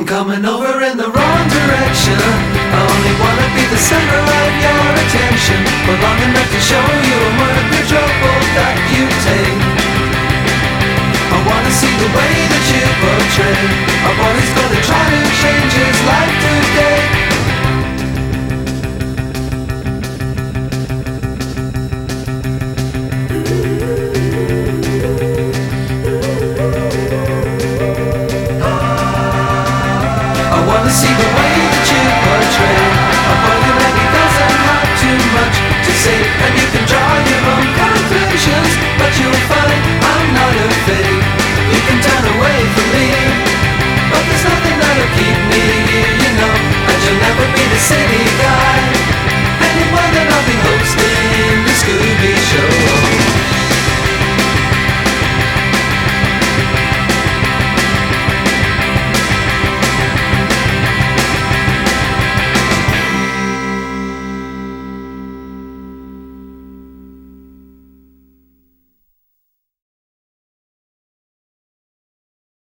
I'm coming over in the wrong direction. I only wanna be the center of your attention for long enough to show you I'm worth the trouble that you take. I wanna see the way wanna see the way that you portray. Doesn't have too much to say And you can draw your own conclusions But you'll find I'm not You can turn away from me But there's nothing that'll keep me here, you know And you'll never be the city guy. Anyone that I'll be hosting the Scooby